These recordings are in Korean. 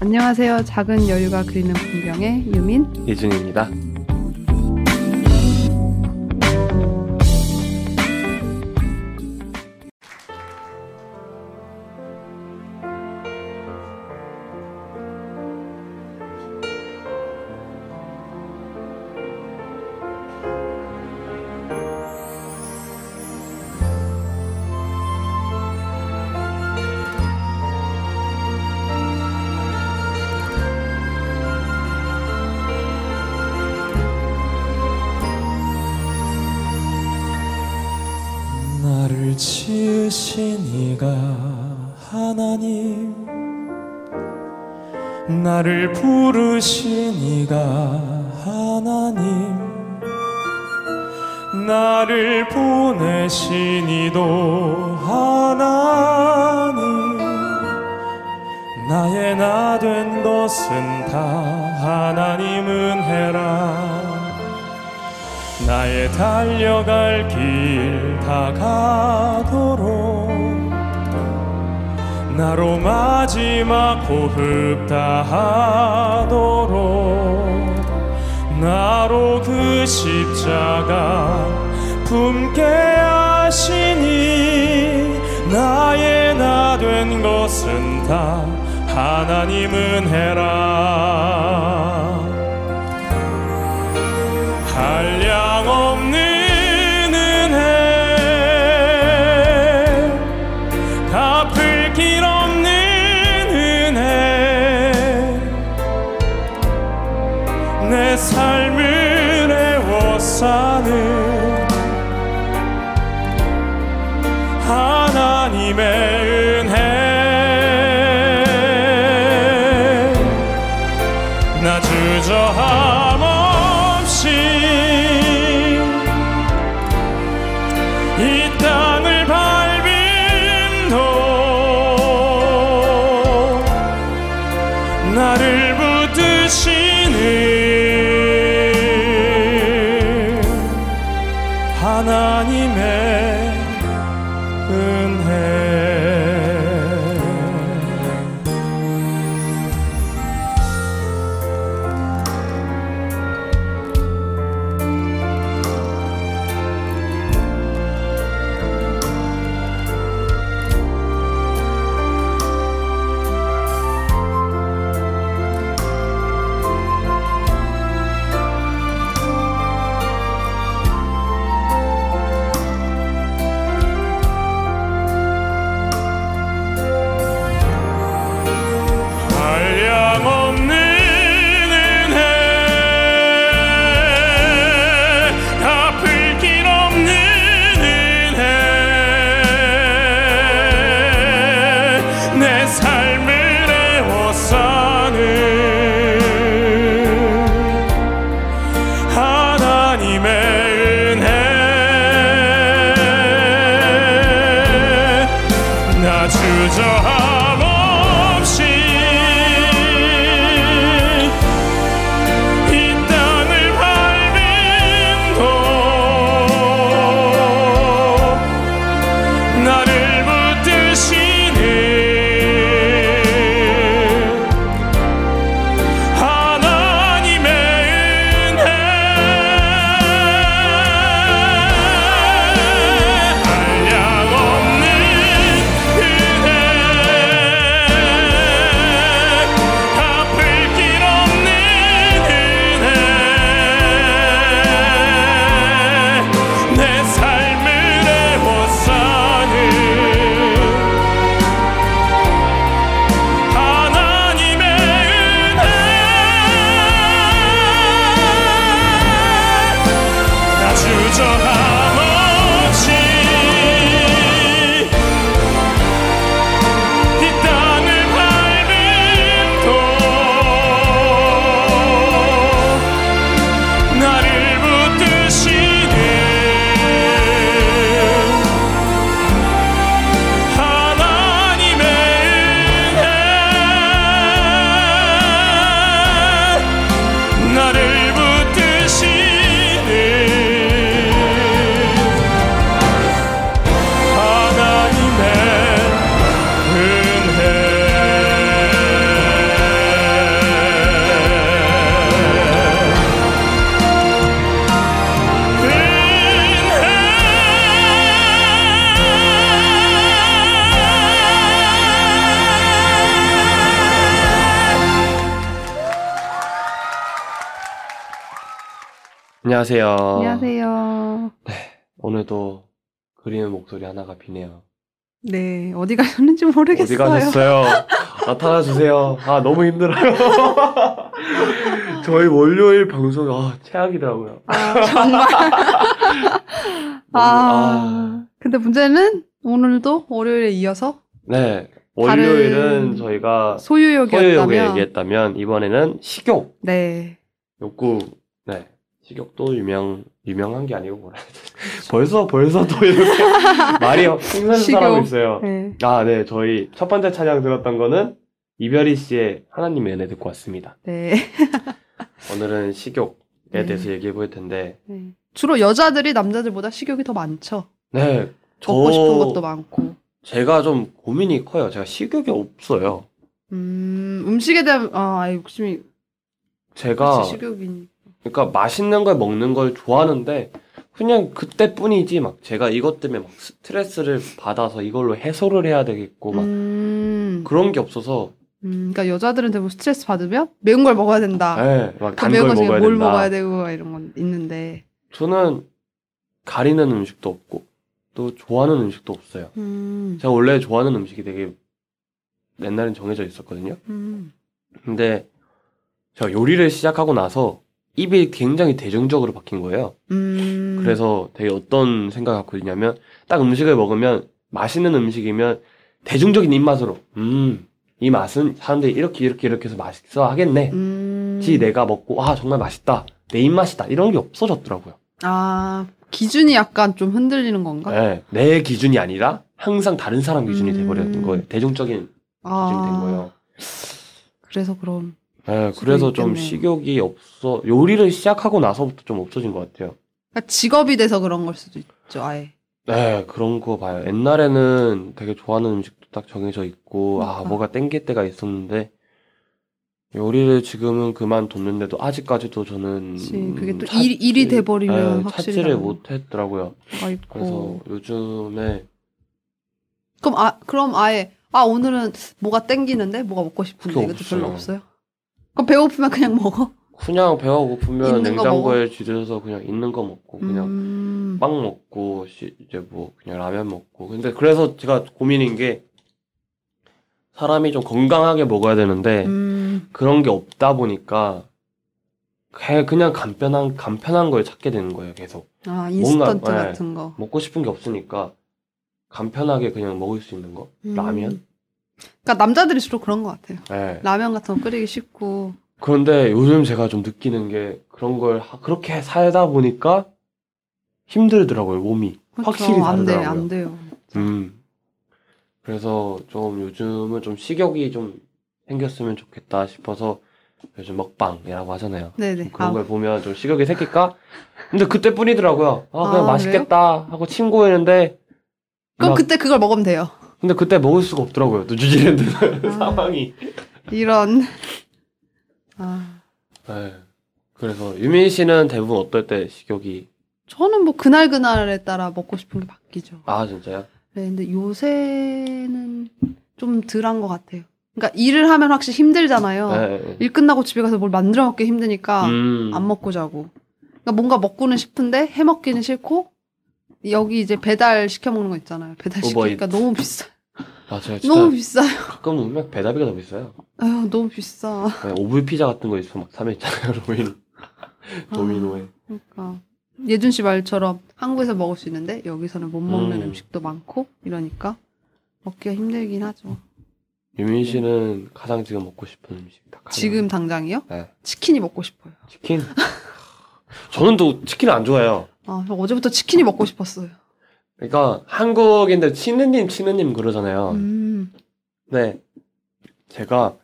안녕하세요. 작은 여유가 그리는 풍경의 유민 이준입니다. 안녕하세요. 안녕하세요. 오늘도 그리는 목소리 하나가 비네요. 네, 어디 가셨는지 모르겠어요. 어디 가셨어요? 나타나 주세요. 아 너무 힘들어요. 저희 월요일 방송 아 최악이더라고요. 아, 정말. 아, 근데 문제는 오늘도 월요일에 이어서 네 월요일은 저희가 소유욕을 얘기했다면 이번에는 식욕 네. 욕구 네 식욕도 유명 유명한 게 아니고 뭐라 해야 되지? 벌써 벌써 또 이렇게 말이 생선사하고 식욕. 있어요. 네. 아, 네. 저희 첫 번째 찬양 들었던 거는 이별이 씨의 하나님의 은혜 듣고 왔습니다. 네. 오늘은 식욕에 네. 대해서 얘기해 볼 텐데, 네. 주로 여자들이 남자들보다 식욕이 더 많죠. 네. 저, 먹고 싶은 것도 많고. 제가 좀 고민이 커요. 제가 식욕이 없어요. 음, 음식에 대한 아, 욕심이 제가, 식욕이니. 그러니까 맛있는 걸 먹는 걸 좋아하는데, 그냥 그때뿐이지, 막 제가 이것 때문에 막 스트레스를 받아서 이걸로 해소를 해야 되겠고, 막 음, 그런 게 없어서, 음, 그러니까 여자들은 대부분 스트레스 받으면 매운 걸 먹어야 된다. 네, 막그단 매운 걸 먹어야 뭘 된다. 먹어야 되고 막 이런 건 있는데. 저는 가리는 음식도 없고, 또 좋아하는 음식도 없어요. 음, 제가 원래 좋아하는 음식이 되게 옛날엔 정해져 있었거든요. 음, 근데 제가 요리를 시작하고 나서 입이 굉장히 대중적으로 바뀐 거예요. 음. 그래서 되게 어떤 생각을 갖고 있냐면 딱 음식을 먹으면 맛있는 음식이면 대중적인 입맛으로 음, 이 맛은 사람들이 이렇게 이렇게 이렇게 해서 맛있어 하겠네. 음. 지 내가 먹고 아 정말 맛있다. 내 입맛이다. 이런 게 없어졌더라고요. 아, 기준이 약간 좀 흔들리는 건가? 네, 내 기준이 아니라 항상 다른 사람 기준이 음. 돼버렸는 거예요. 대중적인 기준이 된 거예요. 그래서 그럼. 네, 그래서 좀. 식욕이 없어, 요리를 시작하고 나서부터 좀 없어진 것 같아요. 그러니까 직업이 돼서 그런 걸 수도 있죠, 아예. 네, 그런 거 봐요. 옛날에는 되게 좋아하는 음식도 딱 정해져 있고, 아, 그러니까. 뭐가 땡길 때가 있었는데, 요리를 지금은 그만뒀는데도 아직까지도 저는, 그치. 그게 또 찾- 일, 일이 돼버리면 네, 확실히 찾지를 다른 못 했더라고요. 거가 있고. 그래서 요즘에, 그럼 아 그럼 아예 아 오늘은 뭐가 땡기는데 뭐가 먹고 싶은데 이것도 별로 없어요. 없어요? 그럼 배고프면 그냥 먹어? 그냥 배가 고프면 있는 거 냉장고에 쥐려서 그냥 있는 거 먹고, 그냥 음, 빵 먹고 시- 이제 뭐 그냥 라면 먹고 근데 그래서 제가 고민인 게 사람이 좀 건강하게 먹어야 되는데 음, 그런 게 없다 보니까 그냥 그냥 간편한 간편한 걸 찾게 되는 거예요 계속 아 인스턴트 뭔가, 네. 같은 거. 먹고 싶은 게 없으니까 간편하게 그냥 먹을 수 있는 거 음. 라면 그러니까 남자들이 주로 그런 것 같아요. 네. 라면 같은 거 끓이기 쉽고. 그런데 요즘 제가 좀 느끼는 게 그런 걸 하- 그렇게 살다 보니까 힘들더라고요 몸이 그렇죠. 확실히 안 돼, 다르더라고요. 안 돼요. 음. 그래서 좀 요즘은 좀 식욕이 좀 생겼으면 좋겠다 싶어서 요즘 먹방이라고 하잖아요. 네네. 그런 아, 걸 보면 좀 식욕이 생길까? 근데 그때뿐이더라고요. 아, 그냥 아, 맛있겠다 하고 친구였는데 그럼 막- 그때 그걸 먹으면 돼요. 근데 그때 먹을 수가 없더라고요. 또 뉴질랜드 아. 상황이. 이런. 아, 네. 그래서 유민 씨는 대부분 어떨 때 식욕이 저는 뭐 그날 그날에 따라 먹고 싶은 게 바뀌죠. 아 진짜요? 네, 근데 요새는 좀 덜한 것 같아요. 그러니까 일을 하면 확실히 힘들잖아요. 네. 일 끝나고 집에 가서 뭘 만들어 먹기 힘드니까 음. 안 먹고 자고. 그러니까 뭔가 먹고는 싶은데 해 먹기는 싫고 여기 이제 배달 시켜 먹는 거 있잖아요. 배달 시키니까 우버이츠. 너무 비싸. 맞아요. 진짜 너무 비싸요. 가끔 보면 배달비가 더 비싸요. 아유 너무 비싸. 네, 오븐 피자 같은 거 있으면 막 사면 있잖아요. 로인 도미노에. 그러니까 예준 씨 말처럼 한국에서 먹을 수 있는데 여기서는 못 먹는 음. 음. 식도 많고 이러니까 먹기가 힘들긴 하죠. 유민 씨는 가장 지금 먹고 싶은 음식 딱 하나. 지금 당장이요? 네. 치킨이 먹고 싶어요. 치킨. 저는 또 치킨을 안 좋아해요. 아, 저 어제부터 치킨이 먹고 싶었어요. 그러니까 한국인들 치느님 치느님 그러잖아요. 음. 네. 제가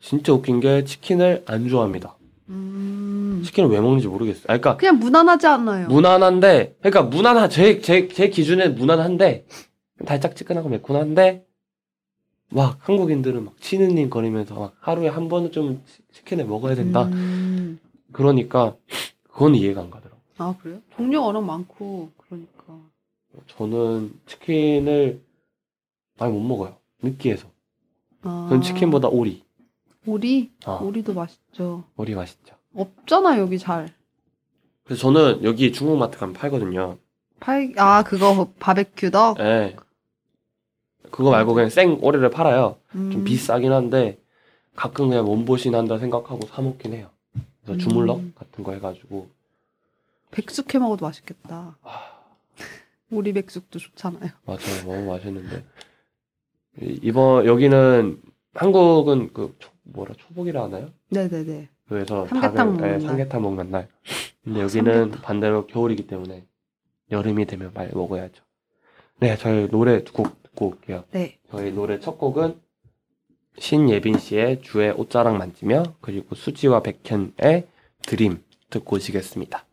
진짜 웃긴 게 치킨을 안 좋아합니다. 음. 치킨을 왜 먹는지 모르겠어요. 아, 그러니까 그냥 무난하지 않나요? 무난한데, 그러니까 무난한 제제 제 기준에 무난한데 달짝지근하고 매콤한데 막 한국인들은 막 치느님 거리면서 막 하루에 한 번은 좀 치- 치킨을 먹어야 된다. 음. 그러니까 그건 이해가 안 가더라고. 요 아, 그래요? 종류가 워낙 많고, 그러니까. 저는 치킨을 많이 못 먹어요. 느끼해서. 아. 저는 치킨보다 오리. 오리? 아, 오리도 맛있죠. 오리 맛있죠. 없잖아, 여기 잘. 그래서 저는 여기 중국마트 가면 팔거든요. 팔, 아, 그거 바베큐 덕? 예. 그거 말고 그냥 생 오리를 팔아요. 좀 음. 비싸긴 한데 가끔 그냥 몸보신 한다 생각하고 사 먹긴 해요. 그래서 주물럭 음. 같은 거 해가지고 백숙 해 먹어도 맛있겠다. 아, 오리 백숙도 좋잖아요. 맞아요. 너무 맛있는데 이- 이번 여기는 한국은 그 초, 뭐라 초복이라 하나요? 네네네. 그래서 삼계탕 닭을- 먹는 예, 날. 삼계탕 먹는 날. 근데 여기는 삼계탕. 반대로 겨울이기 때문에 여름이 되면 빨리 먹어야죠. 네, 저희 노래 두곡 듣고 올게요. 네. 저희 노래 첫 곡은 신예빈 씨의 주의 옷자락 만지며 그리고 수지와 백현의 드림 듣고 오시겠습니다.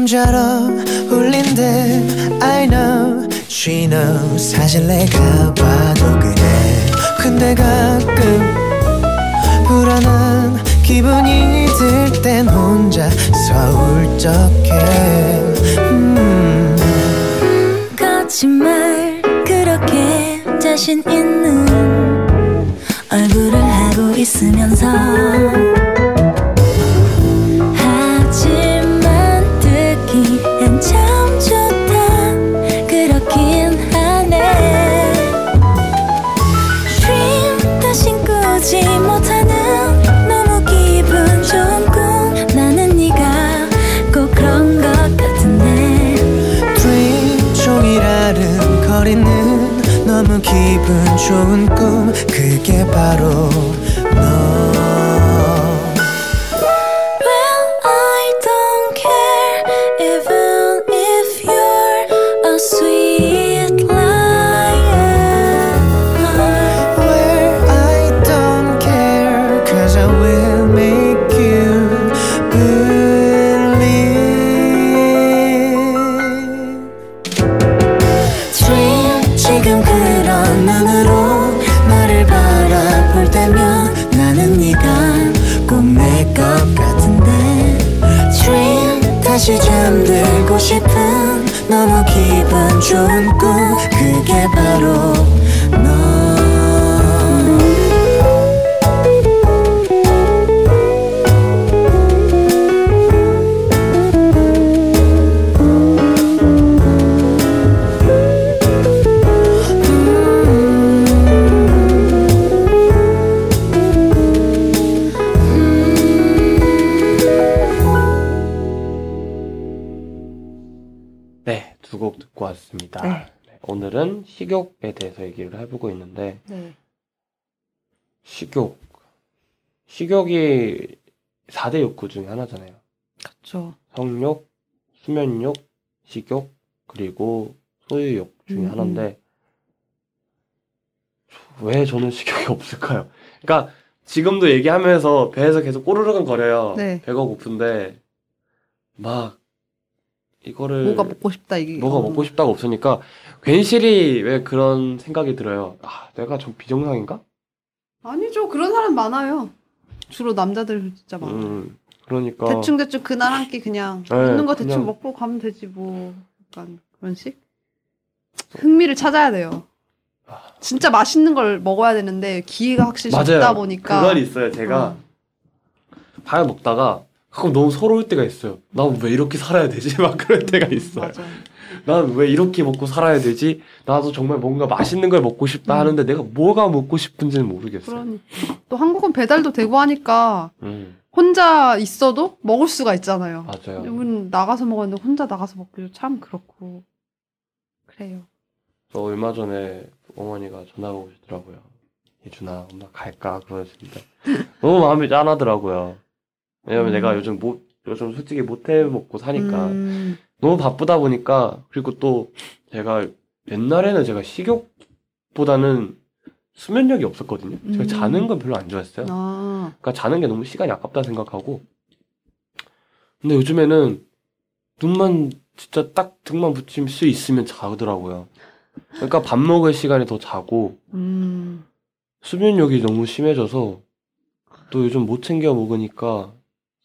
남자로 울린대 I know She knows. 사실 내가 봐도 그래. 근데 가끔 불안한 기분이 들 땐 혼자서 울적해 음. 거짓말 그렇게 자신 있는 얼굴을 하고 있으면서 기분 좋은 꿈 식욕에 대해서 얘기를 해보고 있는데 네. 식욕 식욕이 4대 욕구 중에 하나잖아요. 그렇죠. 성욕, 수면욕, 식욕, 그리고 소유욕 중에 음, 하나인데 왜 저는 식욕이 없을까요? 그러니까 지금도 얘기하면서 배에서 계속 꼬르륵은 거려요. 네. 배가 고픈데 막 이거를 뭐가 먹고 싶다 이게. 뭐가 어. 먹고 싶다가 없으니까 괜시리 왜 그런 생각이 들어요. 아, 내가 좀 비정상인가? 아니죠. 그런 사람 많아요. 주로 남자들 진짜 많아. 요 음, 그러니까 대충 대충 그날 한 끼 그냥 네, 있는 거 대충 그냥- 먹고 가면 되지 뭐 약간 그런 식. 흥미를 찾아야 돼요. 진짜 맛있는 걸 먹어야 되는데 기회가 확실히 맞아요. 적다 보니까. 그건 있어요. 제가 어. 밥 먹다가 가끔 너무 서러울 때가 있어요. 나 왜 이렇게 살아야 되지? 막 그럴 때가 있어요. 맞아. 난 왜 이렇게 먹고 살아야 되지? 나도 정말 뭔가 맛있는 걸 먹고 싶다 음. 하는데 내가 뭐가 먹고 싶은지는 모르겠어요. 그러니까 또 한국은 배달도 되고 하니까 음, 혼자 있어도 먹을 수가 있잖아요. 맞아요. 이분 나가서 먹었는데 혼자 나가서 먹기도 참 그렇고 그래요. 저 얼마 전에 어머니가 전화가 오시더라고요. 예준아, 엄마 갈까? 그러셨는데 너무 마음이 짠하더라고요. 왜냐면 음. 내가 요즘 못 요즘 솔직히 못해 먹고 사니까 음, 너무 바쁘다 보니까 그리고 또 제가 옛날에는 제가 식욕보다는 수면력이 없었거든요. 제가 음. 자는 건 별로 안 좋아했어요. 아, 그러니까 자는 게 너무 시간이 아깝다 생각하고. 근데 요즘에는 눈만 진짜 딱 등만 붙일 수 있으면 자더라고요. 그러니까 밥 먹을 시간에 더 자고 음, 수면력이 너무 심해져서 또 요즘 못 챙겨 먹으니까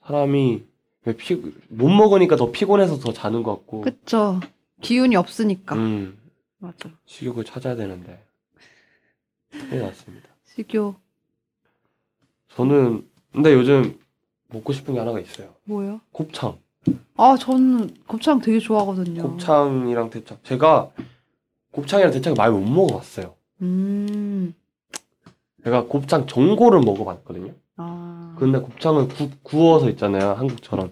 사람이 왜 피, 못 먹으니까 더 피곤해서 더 자는 것 같고. 그쵸. 기운이 없으니까. 음, 맞아. 식욕을 찾아야 되는데. 큰일 났습니다. 식욕. 저는 근데 요즘 먹고 싶은 게 하나가 있어요. 뭐요? 곱창. 아, 저는 곱창 되게 좋아하거든요. 곱창이랑 대창. 제가 곱창이랑 대창을 많이 못 먹어봤어요. 음, 제가 곱창 전골을 먹어봤거든요. 아. 근데 곱창을 구, 구워서 있잖아요. 한국처럼.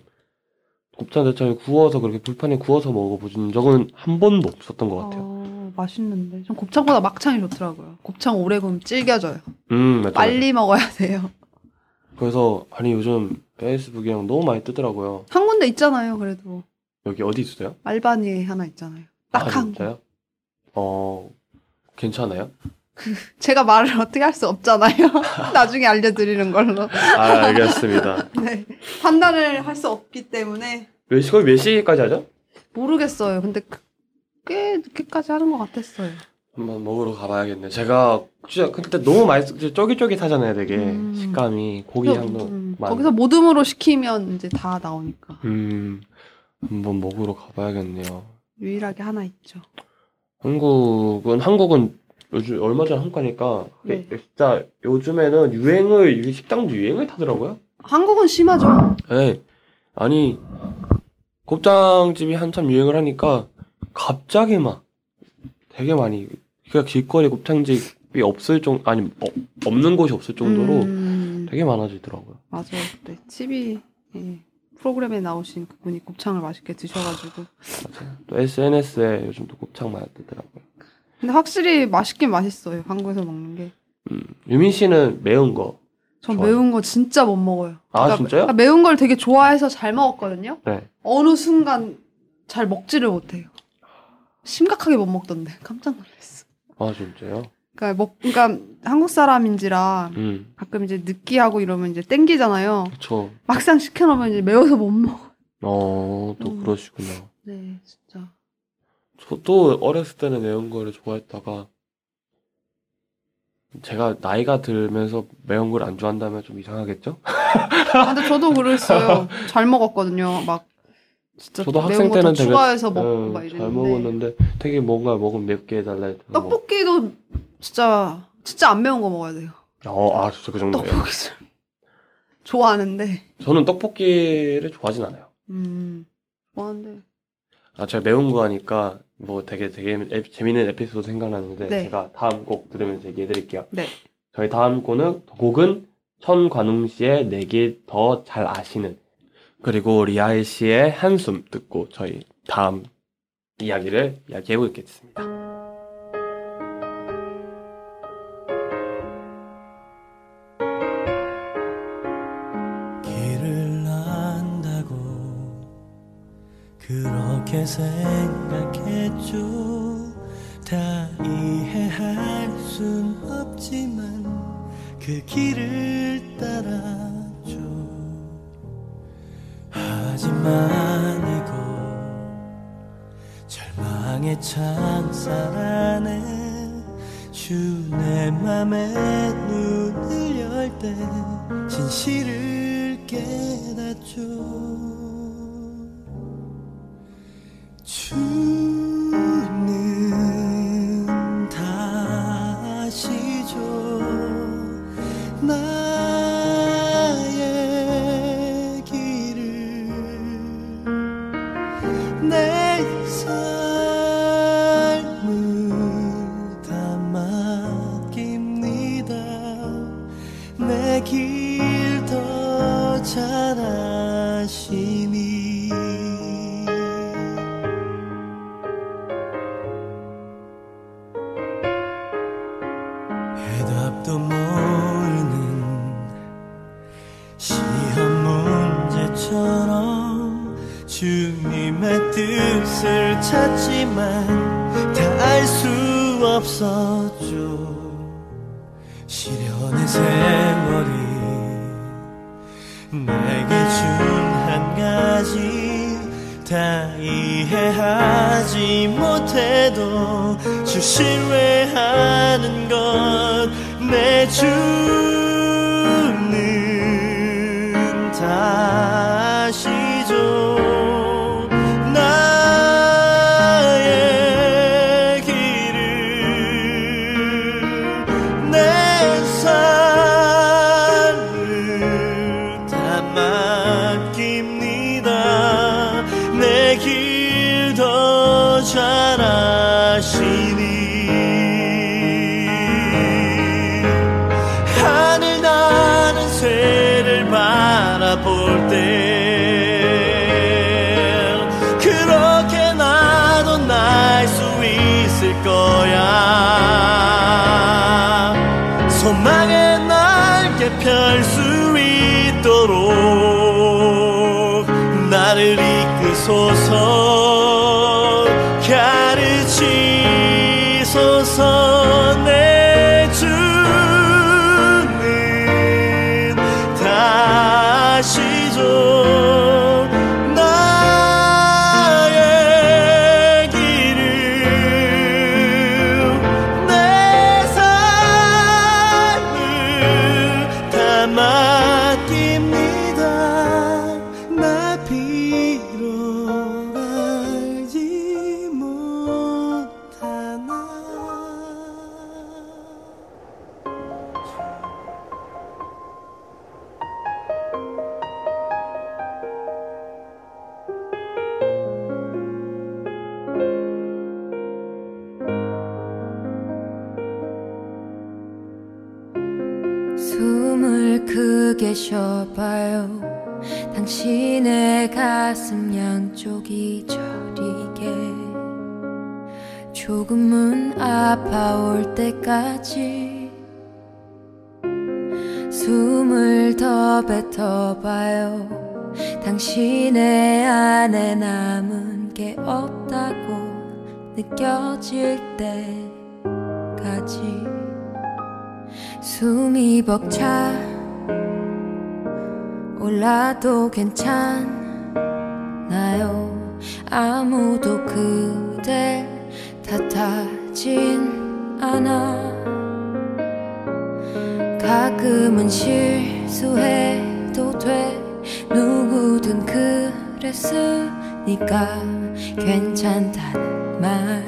곱창 대창을 구워서 그렇게 불판에 구워서 먹어본 적은 한 번도 없었던 것 같아요. 어, 맛있는데. 전 곱창보다 막창이 좋더라고요. 곱창 오래 구우면 질겨져요. 음, 맞죠. 빨리 먹어야 돼요. 그래서 아니 요즘 페이스북이랑 너무 많이 뜨더라고요. 한 군데 있잖아요, 그래도. 여기 어디 있어요? 알바니에 하나 있잖아요. 딱 아, 한 군. 진짜요? 어, 괜찮아요? 제가 말을 어떻게 할 수 없잖아요. 나중에 알려드리는 걸로. 아, 알겠습니다. 네. 판단을 할 수 없기 때문에 몇 시, 거의 몇 시까지 하죠? 모르겠어요. 근데 그- 꽤 늦게까지 하는 것 같았어요. 한번 먹으러 가봐야겠네. 제가 진짜 그때 너무 맛있, 쫄깃쫄깃하잖아요, 되게 음. 식감이 고기 향도 음, 많. 거기서 모듬으로 시키면 이제 다 나오니까. 음, 한번 먹으러 가봐야겠네요. 유일하게 하나 있죠. 한국은 한국은 요즘 얼마 전에 한국 가니까 네. 진짜 요즘에는 유행을 식당도 유행을 타더라고요. 한국은 심하죠. 네. 아니 곱창집이 한참 유행을 하니까 갑자기 막 되게 많이 그냥 길거리 곱창집이 없을 정 아니 어, 없는 곳이 없을 정도로 음, 되게 많아지더라고요. 맞아요. 네. TV 예, 프로그램에 나오신 그분이 곱창을 맛있게 드셔가지고. 맞아요. 또 SNS에 요즘 또 곱창 많이 뜨더라고요. 근데 확실히 맛있긴 맛있어요. 한국에서 먹는 게. 음, 유민 씨는 매운 거. 전 좋아요. 매운 거 진짜 못 먹어요. 아, 진짜요? 그러니까 매운 걸 되게 좋아해서 잘 먹었거든요. 네. 어느 순간 잘 먹지를 못해요. 심각하게 못 먹던데 깜짝 놀랐어. 아 진짜요? 그러니까 먹, 그러니까 한국 사람인지라 음, 가끔 이제 느끼하고 이러면 이제 땡기잖아요. 그쵸. 막상 시켜놓으면 이제 매워서 못 먹어. 어, 또 음. 그러시구나. 네. 저도 어렸을 때는 매운 거를 좋아했다가 제가 나이가 들면서 매운 걸 안 좋아한다면 좀 이상하겠죠? 아, 근데 저도 그랬어요. 잘 먹었거든요. 막 진짜 저도 매운 학생 때는 되게 추가해서 먹고 음, 막잘 이랬는데 먹었는데 되게 뭔가 먹으면 맵게 해달라 뭐. 떡볶이도 진짜 진짜 안 매운 거 먹어야 돼요. 어, 아 진짜 그 정도예요. 떡볶이 좋아하는데 저는 떡볶이를 좋아하진 않아요. 음 좋아하는데 아 제가 매운 거 하니까 뭐 되게 되게 에- 재밌는 에피소드 생각나는데 네. 제가 다음 곡 들으면서 얘기해 드릴게요. 네. 저희 다음 곡은 곡은 천관웅 씨의 내게 더 잘 아시는 그리고 리아이 씨의 한숨 듣고 저희 다음 이야기를 이야기해 보겠습니다. 생각했죠 다 이해할 순 없지만 그 길을 따라죠 하지만 이곳 절망의 창살 안에 주내 맘에 눈을 열 때 진실을 깨닫죠 주 길더 잘하시니? 아파올 때까지 숨을 더 뱉어봐요. 당신의 안에 남은 게 없다고 느껴질 때까지 숨이 벅차 올라도 괜찮나요. 아무도 그댈 탓하 쉽진 않아 가끔은 실수해도 돼. 누구든 그랬으니까 괜찮단 말.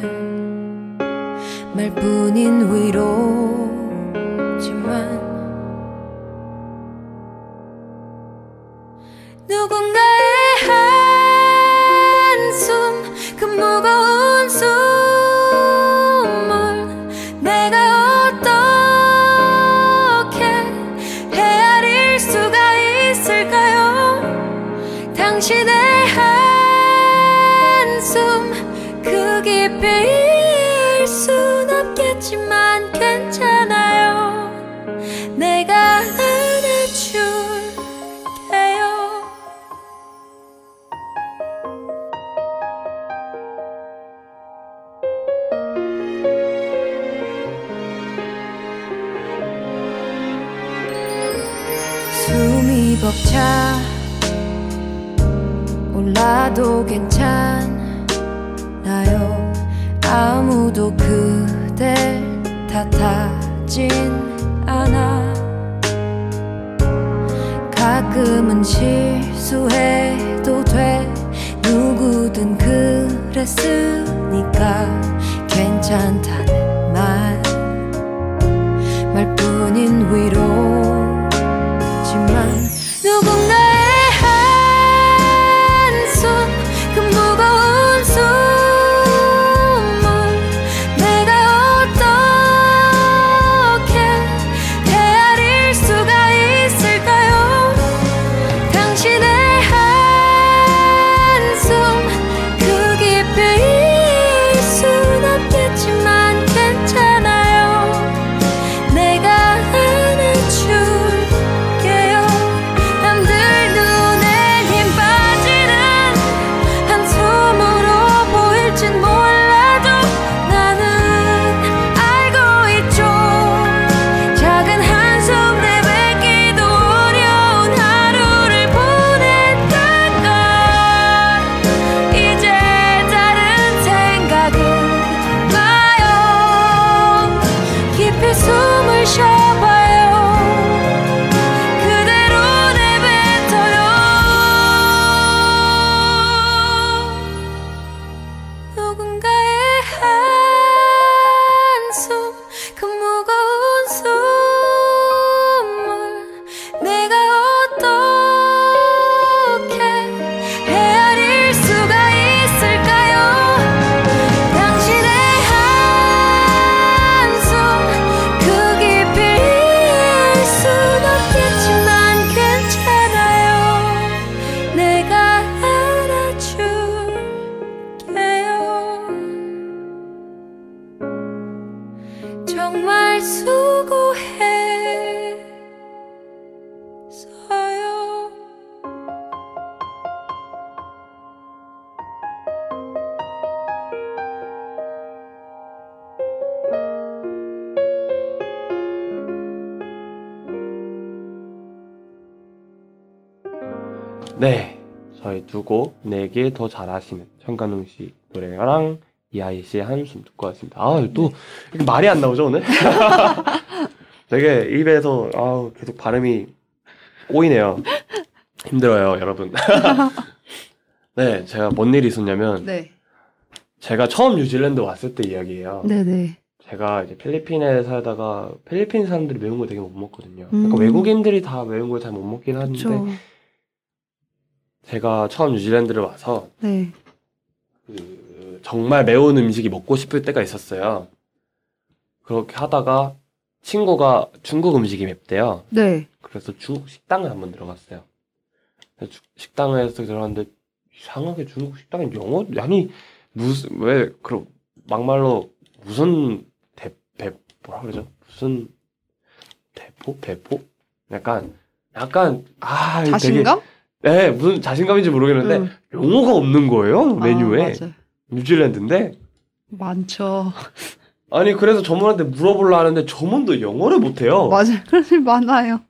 말뿐인 위로 네, 저희 두 곡 네개 더 잘하시는 현관웅 씨 노래랑 이하이 씨의 한숨 듣고 왔습니다. 아, 또 이렇게 말이 안 나오죠 오늘? 되게 입에서 아, 계속 발음이 꼬이네요. 힘들어요, 여러분. 네, 제가 뭔 일이 있었냐면 네. 제가 처음 뉴질랜드 왔을 때 이야기예요. 네네. 제가 이제 필리핀에 살다가 필리핀 사람들이 매운 걸 되게 못 먹거든요. 그러니까 음. 외국인들이 다 매운 걸 잘 못 먹긴 하는데 그렇죠. 제가 처음 뉴질랜드를 와서 네. 그 정말 매운 음식이 먹고 싶을 때가 있었어요. 그렇게 하다가 친구가 중국 음식이 맵대요. 네. 그래서 중국 식당을 한번 들어갔어요. 식당에서 들어갔는데 이상하게 중국 식당에 영어 아니 무슨 왜 그럼 막말로 무슨 대배 뭐라 그러죠? 무슨 대포 배포? 약간 약간 아 자신감? 되게, 네 무슨 자신감인지 모르겠는데 응. 영어가 없는 거예요 메뉴에 아. 뉴질랜드인데 많죠. 아니 그래서 점원한테 물어보려 하는데 점원도 영어를 못해요. 맞아요. 그런 일 많아요.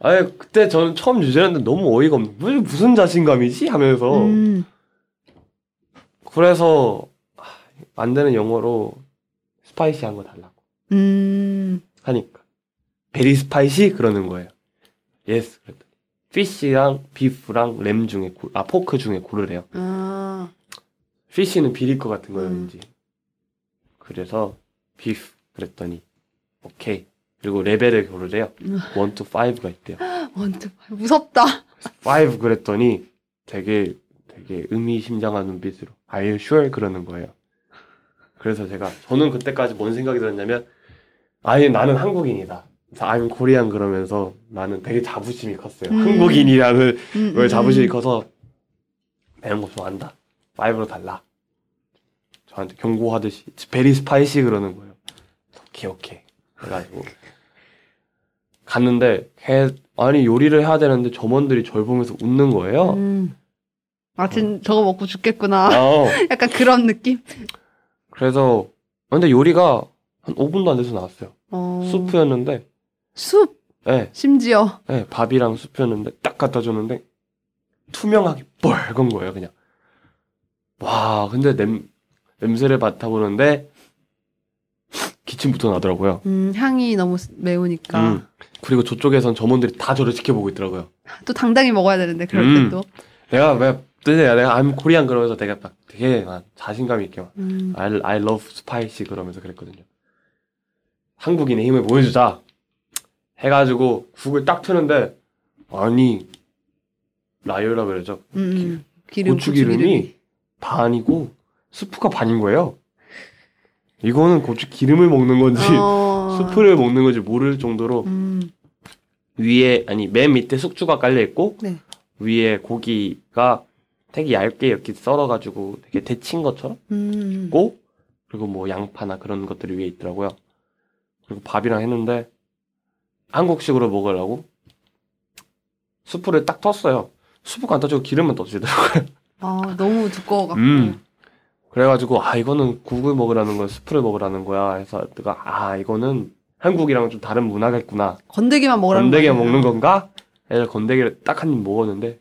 아니 그때 저는 처음 뉴질랜드 너무 어이가 없는 무슨 무슨 자신감이지 하면서 음. 그래서 아, 안 되는 영어로 spicy한 거 달라고 음. 하니까 very spicy 그러는 거예요. Yes 그랬더니 fish랑 beef랑 lamb 중에 고, 아 pork 중에 고르래요. 아. fish는 비릴 것 같은 거예요 음. 그래서 beef 그랬더니 오케이 그리고 레벨을 고르래요. 음. 1 to 5가 있대요. One two. 무섭다. 5 그랬더니 되게 되게 의미심장한 눈빛으로 Are you sure? 그러는 거예요. 그래서 제가 저는 그때까지 뭔 생각이 들었냐면 아예 나는 한국인이다. I'm Korean 그러면서 나는 되게 자부심이 컸어요. 음. 한국인이라는 음, 왜 음, 자부심이 음. 커서 매운 거 좋아한다. 5로 달라. 저한테 경고하듯이 very spicy 그러는 거예요. 오케이. 그래가지고 갔는데 해, 아니 요리를 해야 되는데 점원들이 절 보면서 웃는 거예요. 음. 아, 진 저거 먹고 죽겠구나. 어, 약간 그런 느낌? 그래서 근데 요리가 한 5분도 안 돼서 나왔어요. 어. 수프였는데, 숲, 예, 심지어. 예, 밥이랑 수프였는데 딱 갖다 줬는데 투명하게 뻘건 거예요, 그냥. 와, 근데 냄 냄새를 맡아보는데 기침부터 나더라고요. 음, 향이 너무 매우니까. 음. 그리고 저쪽에선 점원들이 다 저를 지켜보고 있더라고요. 또 당당히 먹어야 되는데, 그럴 음. 때도. 내가 왜 내가 내가 I'm Korean 그러면서 되게 막 되게 막 자신감 있게 막 음. I, I love spicy 그러면서 그랬거든요. 한국인의 힘을 보여주자 해가지고 국을 딱 트는데 아니 라요라 그러죠. 음, 음. 기름, 고추 기름이 반이고 스프가 반인 거예요. 이거는 고추 기름을 먹는 건지 어. 스프를 먹는 건지 모를 정도로 음. 위에 아니 맨 밑에 숙주가 깔려 있고 네. 위에 고기가 되게 얇게 이렇게 썰어가지고 되게 데친 것처럼 음. 있고 그리고 뭐 양파나 그런 것들이 위에 있더라고요. 그리고 밥이랑 했는데 한국식으로 먹으려고 수프를 딱 텄어요. 수프가 안 떠지고 기름만 떠지더라고요. 아, 너무 두꺼워갖고. 음. 그래가지고 아 이거는 국을 먹으라는 거야, 수프를 먹으라는 거야. 해서 내가 아 이거는 한국이랑 좀 다른 문화겠구나. 건더기만 먹으라는 건더기. 먹는 건가? 해서 건더기를 딱 한 입 먹었는데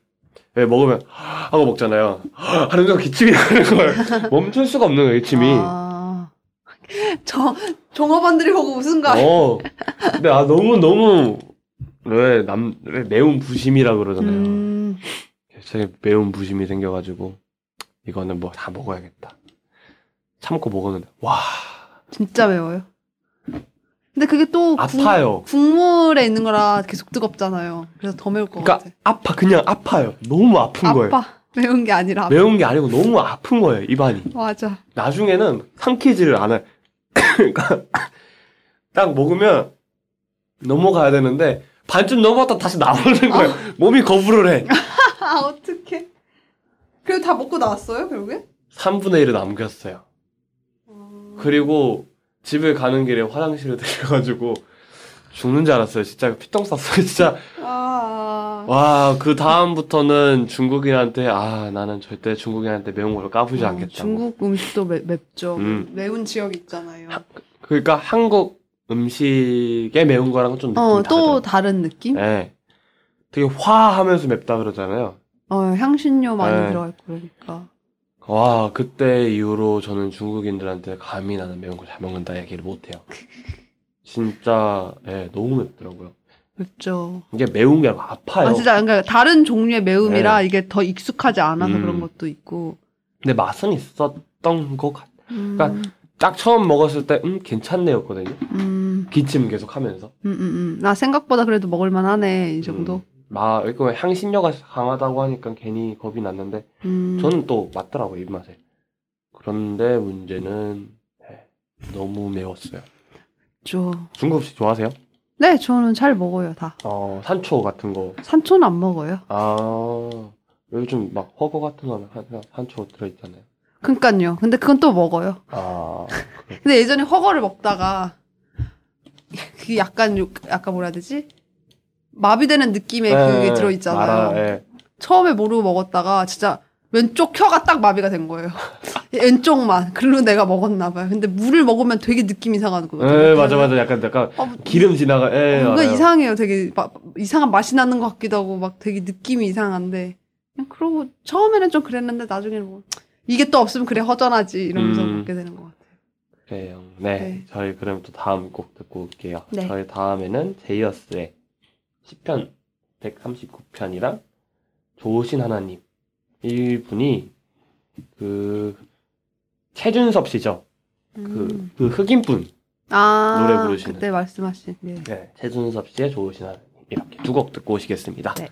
왜 먹으면 하고 먹잖아요. 하는 순간 기침이 나는 거예요. 멈출 수가 없는 거예요, 기침이. 아. 저, 종업원들이 보고 웃은 거 아니에요? 어. 근데 아 너무 너무 왜남 왜 매운 부심이라 그러잖아요. 음. 되게 매운 부심이 생겨가지고 이거는 뭐 다 먹어야겠다. 참고 먹었는데 와 진짜 매워요. 근데 그게 또 아파요. 국, 국물에 있는 거라 계속 뜨겁잖아요. 그래서 더 매울 것 그러니까 같아. 아파 그냥 아파요. 너무 아픈 거예요. 아파. 매운 게 아니라. 매운 게 아니고 너무 아픈 거예요 입안이. 맞아. 나중에는 삼키지를 않아요. 그러니까 딱 먹으면 넘어가야 되는데 반쯤 넘어갔다 다시 나오는 거예요. 몸이 거부를 해. 아, 어떡해. 그래도 다 먹고 나왔어요, 결국에? 3분의 1을 남겼어요. 어. 그리고 집에 가는 길에 화장실에 들려가지고 죽는 줄 알았어요. 진짜 피똥 쌌어요. 진짜 아. 와 그 다음부터는 중국인한테 아 나는 절대 중국인한테 매운 걸 까부지 어, 않겠다. 중국 음식도 매, 맵죠. 음. 매운 지역 있잖아요. 그러니까 한국 음식의 매운 거랑은 좀 느낌이 어. 또 다른 느낌? 예. 되게 화하면서 맵다 그러잖아요. 어, 향신료 많이 네. 들어가 있고 그러니까. 와 그때 이후로 저는 중국인들한테 감이 나는 매운 걸 잘 먹는다 얘기를 못 해요. 진짜 예, 너무 맵더라고요. 맵죠. 이게 매운 게 아파요. 아, 진짜 그러니까 다른 종류의 매움이라 네. 이게 더 익숙하지 않아서 음. 그런 것도 있고. 근데 맛은 있었던 것 같. 음, 그러니까 딱 처음 먹었을 때 음 괜찮네였거든요. 음, 기침 계속 하면서. 음, 음, 음. 나 생각보다 그래도 먹을만하네 이 정도. 마, 이거 향신료가 강하다고 하니까 괜히 겁이 났는데, 음, 저는 또 맞더라고요, 입맛에. 그런데 문제는, 네, 너무 매웠어요. 죠. 중국 음식 좋아하세요? 네, 저는 잘 먹어요 다. 어, 산초 같은 거. 산초는 안 먹어요. 아, 요즘 막 허거 같은 거는 한- 산초 들어있잖아요. 그니까요. 근데 그건 또 먹어요. 아, 그래. 근데 예전에 허거를 먹다가 그게 약간 요- 약간 뭐라 해야 되지? 마비되는 느낌의 그게 네, 들어있잖아요. 알아, 예. 처음에 모르고 먹었다가 진짜 왼쪽 혀가 딱 마비가 된 거예요. 왼쪽만. 그리고 내가 먹었나 봐요. 근데 물을 먹으면 되게 느낌 이상한 거거든요. 예, 맞아, 맞아. 약간, 약간, 어, 기름 지나가, 예, 뭔가 알아요. 이상해요. 되게 마- 이상한 맛이 나는 것 같기도 하고 막 되게 느낌이 이상한데 그냥 그러고 처음에는 좀 그랬는데 나중에는 뭐 이게 또 없으면 그래 허전하지 이러면서 음. 먹게 되는 것 같아요. 그래요. 네. 네. 저희 그럼 또 다음 곡 듣고 올게요. 네. 저희 다음에는 제이어스의 10편 139편이랑 좋으신 하나님. 이분이 그 최준섭 씨죠. 그, 음. 그 흑인분. 아, 노래 부르시는. 그때 말씀하신 네. 네. 최준섭 씨의 좋으신 하나님. 이렇게 두 곡 듣고 오시겠습니다. 네.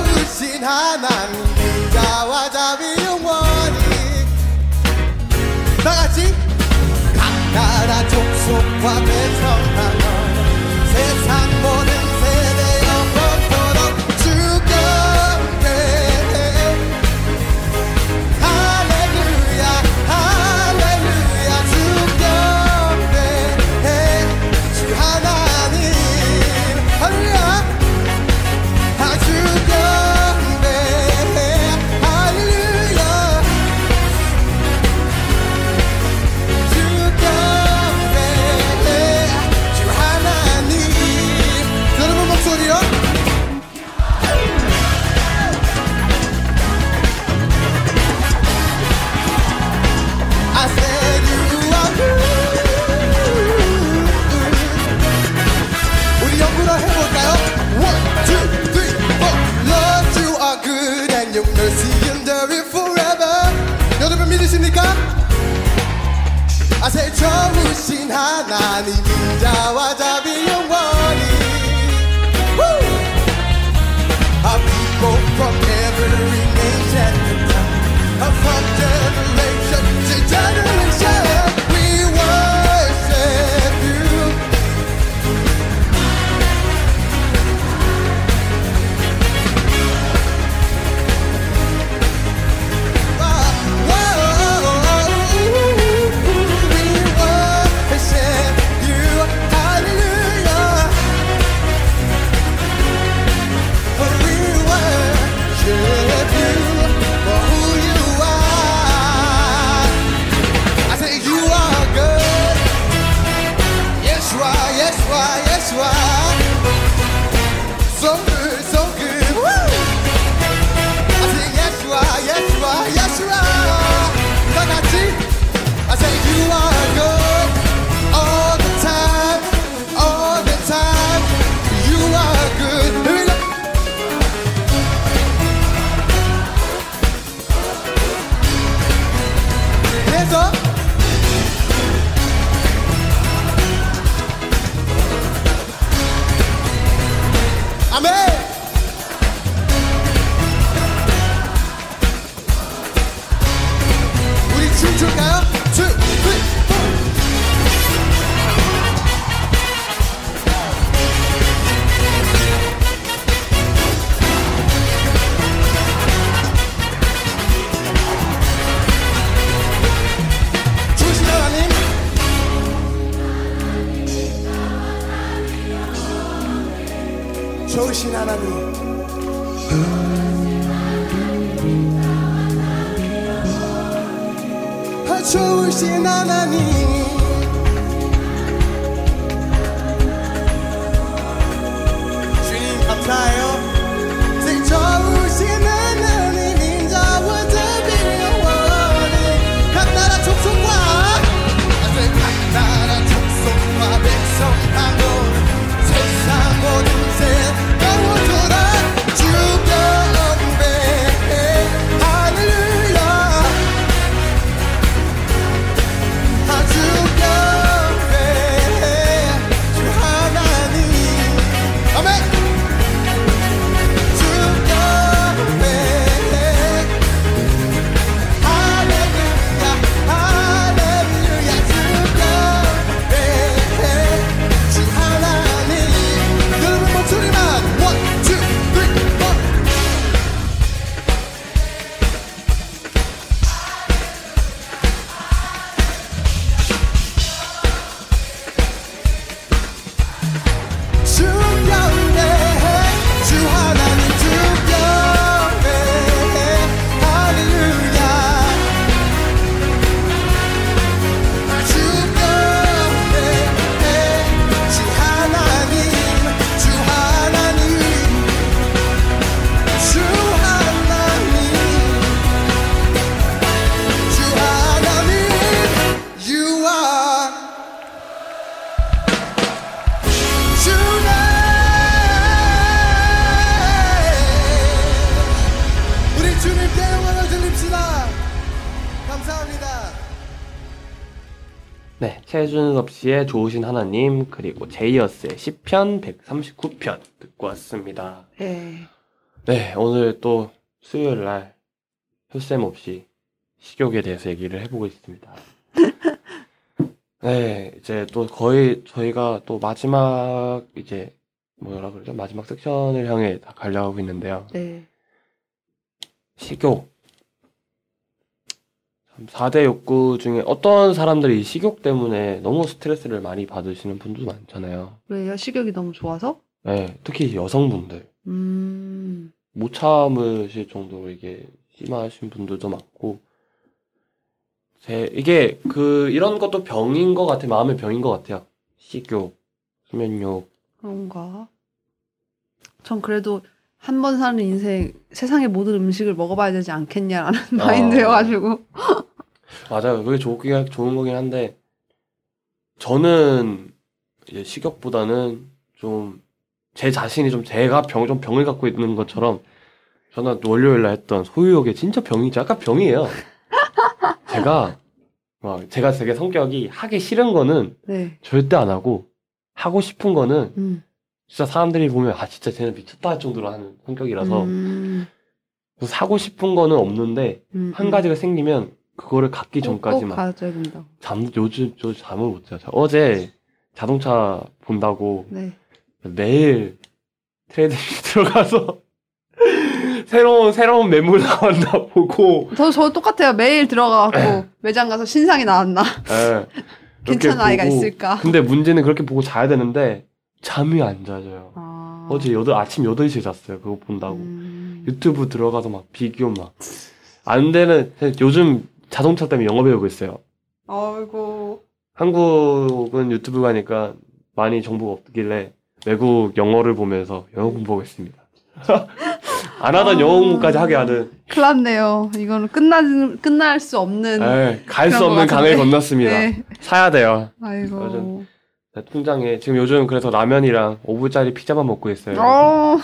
영원이신 하나님 인자와 자비 영원히. 다같이? 각 나라 족속과 백성하여 세상 보내 na ni minja wa jabiyo. 씨의 좋으신 하나님 그리고 제이어스의 시편 139편 듣고 왔습니다. 네. 네, 오늘 또 수요일 날 효쌤 없이 식욕에 대해서 얘기를 해보고 있습니다. 네, 이제 또 거의 저희가 또 마지막 이제 뭐라 그러죠? 마지막 섹션을 향해 다 가려고 있는데요. 네. 식욕. 참 4대 욕구 중에 어떤 사람들이 이 식욕 때문에 너무 스트레스를 많이 받으시는 분도 많잖아요. 왜요? 식욕이 너무 좋아서? 네, 특히 여성분들. 음. 못 참으실 정도로 이게 심하신 분들도 많고 제 이게 그 이런 것도 병인 것 같아 마음의 병인 것 같아요 식욕 수면욕 그런가? 전 그래도 한 번 사는 인생 세상의 모든 음식을 먹어봐야 되지 않겠냐라는 아. 마인드여가지고 맞아요 그게 좋긴 좋은 거긴 한데 저는 이제 식욕보다는 좀 제 자신이 좀 제가 병 좀 병을 갖고 있는 것처럼 저는 월요일 날 했던 소유욕에 진짜 병이죠 약간 병이에요 제가 막 제가 되게 성격이 하기 싫은 거는 네. 절대 안 하고 하고 싶은 거는 음. 진짜 사람들이 보면 아 진짜 쟤는 미쳤다 할 정도로 하는 성격이라서 음. 사고 싶은 거는 없는데 음, 한 음. 가지가 생기면 그거를 갖기 꼭, 전까지 꼭 막 가져야 된다. 잠 요즘 저 잠을 못 자요. 저 어제 자동차 본다고 네. 매일 trading 들어가서 새로운 새로운 매물 나왔나 보고 저, 저 똑같아요. 매일 들어가갖고 매장 가서 신상이 나왔나? 예, 그렇게 괜찮은 아이가 보고. 있을까? 근데 문제는 그렇게 보고 자야 되는데 잠이 안 자져요. 아. 어제 여덟 아침 8시에 잤어요. 그거 본다고. 음. 유튜브 들어가서 막 비교 막. 안 되는, 요즘 자동차 때문에 영어 배우고 있어요. 아이고. 한국은 유튜브 가니까 많이 정보가 없길래 외국 영어를 보면서 영어 공부하고 있습니다. 안 하던 아. 영어 공부까지 하게 하는, 큰일 났네요. 이거는 끝나, 끝날 수 없는. 갈수 그런 없는 것 강을. 건넜습니다. 네. 사야 돼요. 아이고. 요즘 네, 통장에, 지금 요즘 그래서 라면이랑 5불짜리 피자만 먹고 있어요. 어,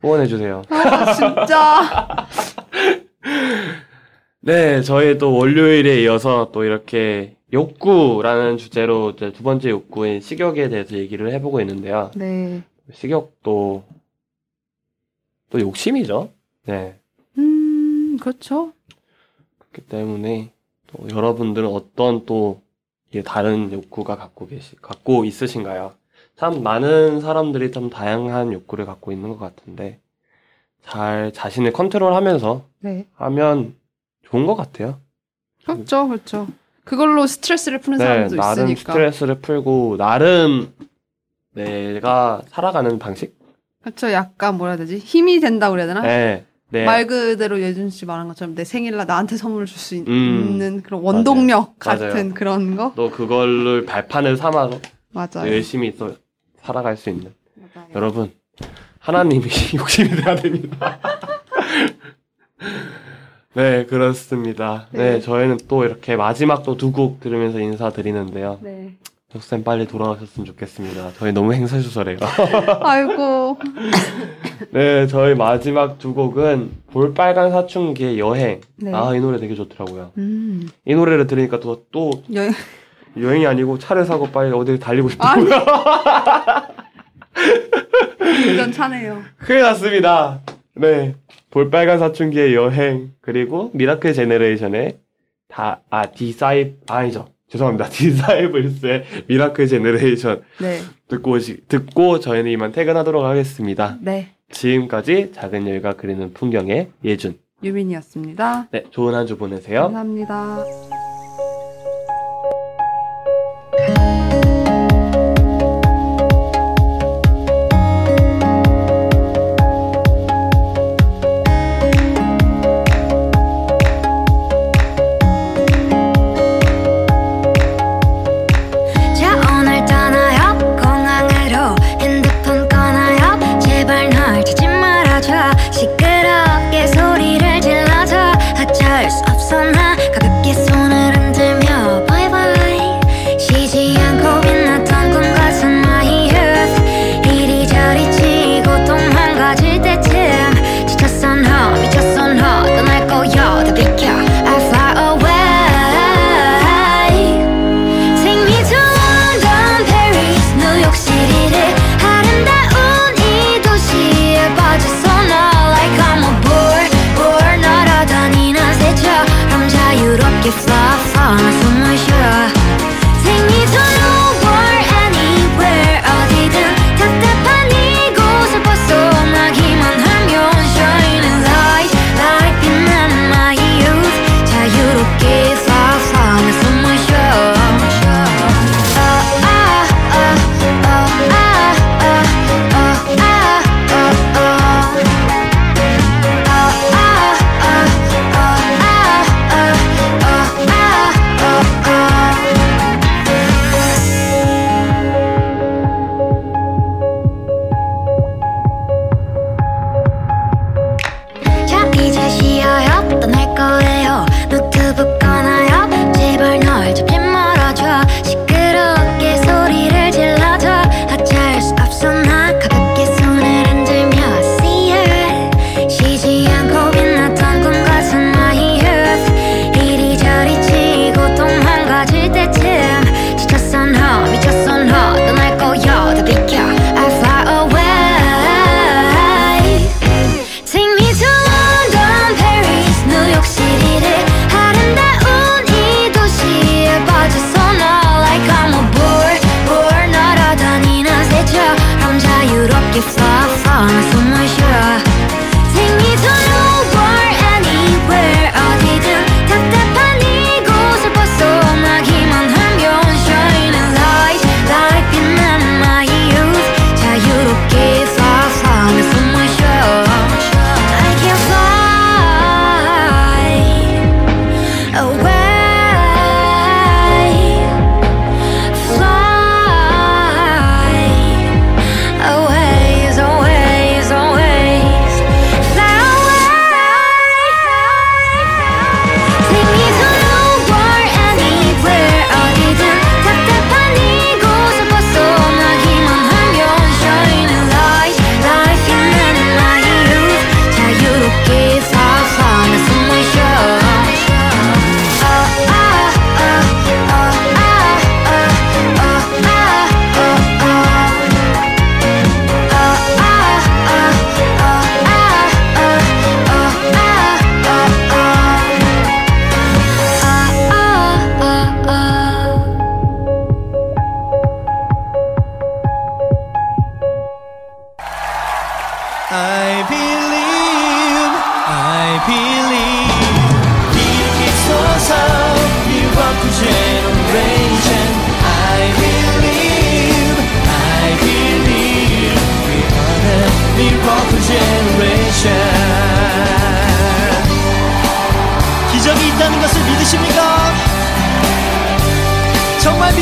후원해주세요. 아, 진짜. 네, 저희 또 월요일에 이어서 또 이렇게 욕구라는 주제로 이제 두 번째 욕구인 식욕에 대해서 얘기를 해보고 있는데요. 네. 식욕도 또 욕심이죠. 네. 음, 그렇죠. 그렇기 때문에 또 여러분들은 어떤 또 다른 욕구가 갖고 계시, 갖고 있으신가요? 참 많은 사람들이 참 다양한 욕구를 갖고 있는 것 같은데 잘 자신을 컨트롤하면서 네. 하면 좋은 것 같아요. 그렇죠, 그렇죠. 그걸로 스트레스를 푸는 네, 사람도 나름 있으니까. 스트레스를 풀고 나름 내가 살아가는 방식? 그렇죠. 약간 뭐라 해야 되지? 힘이 된다 그래야 되나? 네, 네. 말 그대로 예준 씨 말한 것처럼 내 생일날 나한테 선물 줄수 음. 있는 그런 원동력 맞아요. 같은 맞아요. 그런 거또 그걸를 발판을 삼아서 맞아요. 열심히 또 살아갈 수 있는 맞아요. 여러분 하나님이 욕심이 돼야 됩니다. 네 그렇습니다. 네. 네. 저희는 또 이렇게 마지막 또 두 곡 들으면서 인사드리는데요. 네. 덕쌤 빨리 돌아오셨으면 좋겠습니다. 저희 너무 행사주설해요. 아이고. 네 저희 마지막 두 곡은 볼빨간 사춘기의 여행. 네. 아 이 노래 되게 좋더라고요. 음. 이 노래를 들으니까 또, 또 여행. 여행이 아니고 차를 사고 빨리 어디 달리고. 싶더라고요. 이건 차네요. 큰일 났습니다. 네. 볼빨간 사춘기의 여행, 그리고 Miracle Generation의 다, 아, 디사이, 아니죠. 죄송합니다. 디사이플스의 Miracle Generation 네. 듣고 오시, 듣고 저희는 이만 퇴근하도록 하겠습니다. 네. 지금까지 작은 여유가 그리는 풍경의 예준. 유민이었습니다. 네. 좋은 한 주 보내세요. 감사합니다.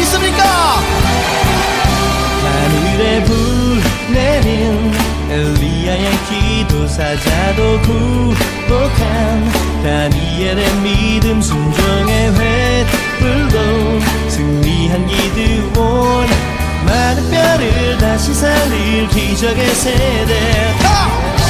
정말 믿습니까? 하늘에 불 내린 엘리야의 기도 사자도 굴복한 다니엘의 믿음 순종의 횃불로 승리한 기드온 많은 뼈를 다시 살릴 기적의 세대 바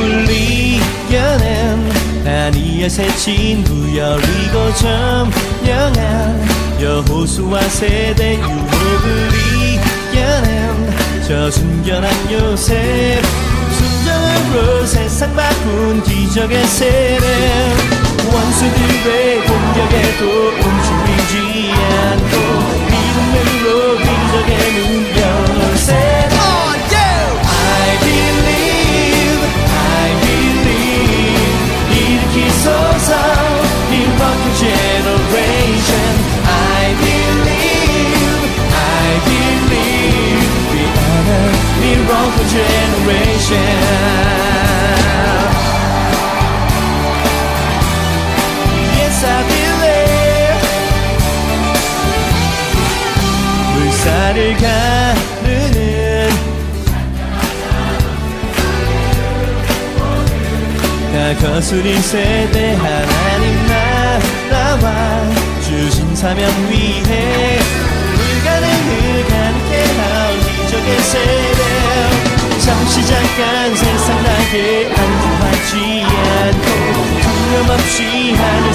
불리 연엔 다니엘 새 친구 여리고 점령한 여호수아 세대 유목을 이겨낸 저 순결한 요셉 순정으로 세상 바꾼 기적의 세례 원수들의 공격에도 움츠리지 않고 믿음으로 기적의 문 열어 Miracle Generation. Yes, I believe. 물살을 가르는 다 거스린 세대 하나님 나라와 주신 사명 위해 불가능을 가능케 할 기적의 세대 잠시 잠깐 세상 나게 안주하지 않고 두려움 없이 상급당하는